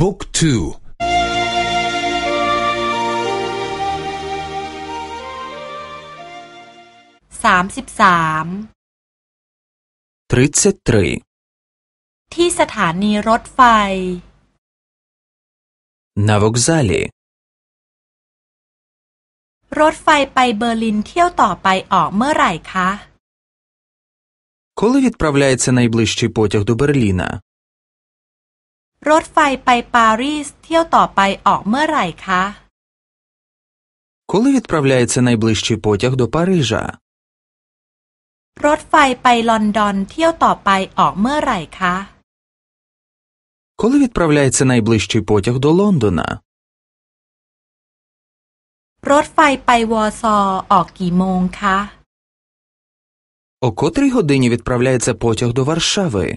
บุ๊กทู สามสิบสาม 33. ที่สถานีรถไฟ На вокзалі. รถไฟไปเบอร์ลินเที่ยวต่อไปออกเมื่อไหร่คะ Коли відправляється найближчий потяг до Берліна? รถไฟไปปารีสเที่ยวต่อไปออกเมื่อไหร่คะ Коли відправляється найближчий потяг до Парижа? รถไฟไปลอนดอนเที่ยวต่อไปออกเมื่อไหร่คะ Коли відправляється найближчий потяг до Лондона? รถไฟไปวอร์ซอออกกี่โมงคะ О котрій годині відправляється потяг до Варшави?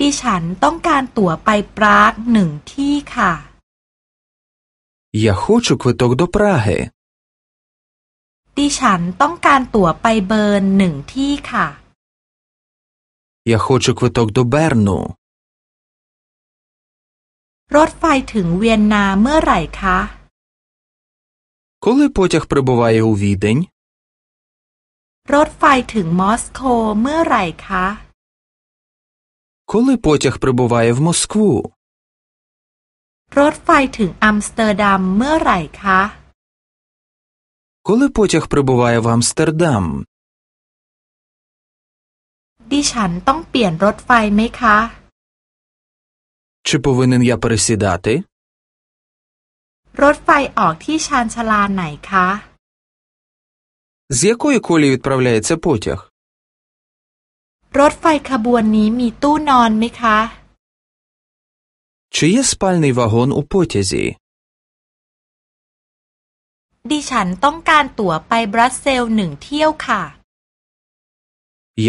ดิฉันต้องการตั๋วไปปรากหนึ่งที่ค่ะ Я хочу квиток до Праги. ดิฉันต้องการตั๋วไปเบิร์นหนึ่งที่ค่ะ Я хочу квиток до Берну. รถไฟถึงเวียนนาเมื่อไหร่คะ Коли потяг прибуває у Відень? รถไฟถึงมอสโกเมื่อไหร่คะ Коли потяг прибуває в Москву? รถไฟถึงอัมสเตอร์ดัมเมื่อไหร่คะ Коли потяг прибуває в Амстердам? ดิฉันต้องเปลี่ยนรถไฟไหมคะ Чи повинен я пересідати? รถไฟออกที่ชานชาลาไหนคะ З якої колії відправляється потяг? รถไฟขบวนนี้มีตู้นอนไหมคะ Чи є спальний вагон у потязі? ดิฉันต้องการตั๋วไปบรัสเซลหนึ่งเที่ยวค่ะ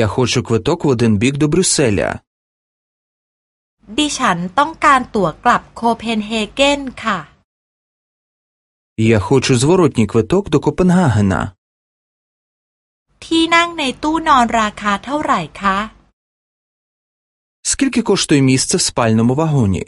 Я хочу квиток в один бік до Брюсселя. ดิฉันต้องการตั๋วกลับโคเปนเฮเกนค่ะ Я хочу зворотній квиток до Копенгагена. ที่นั่งในตู้นอนราคาเท่าไหร่คะ Скільки коштує місце в спальному вагоні?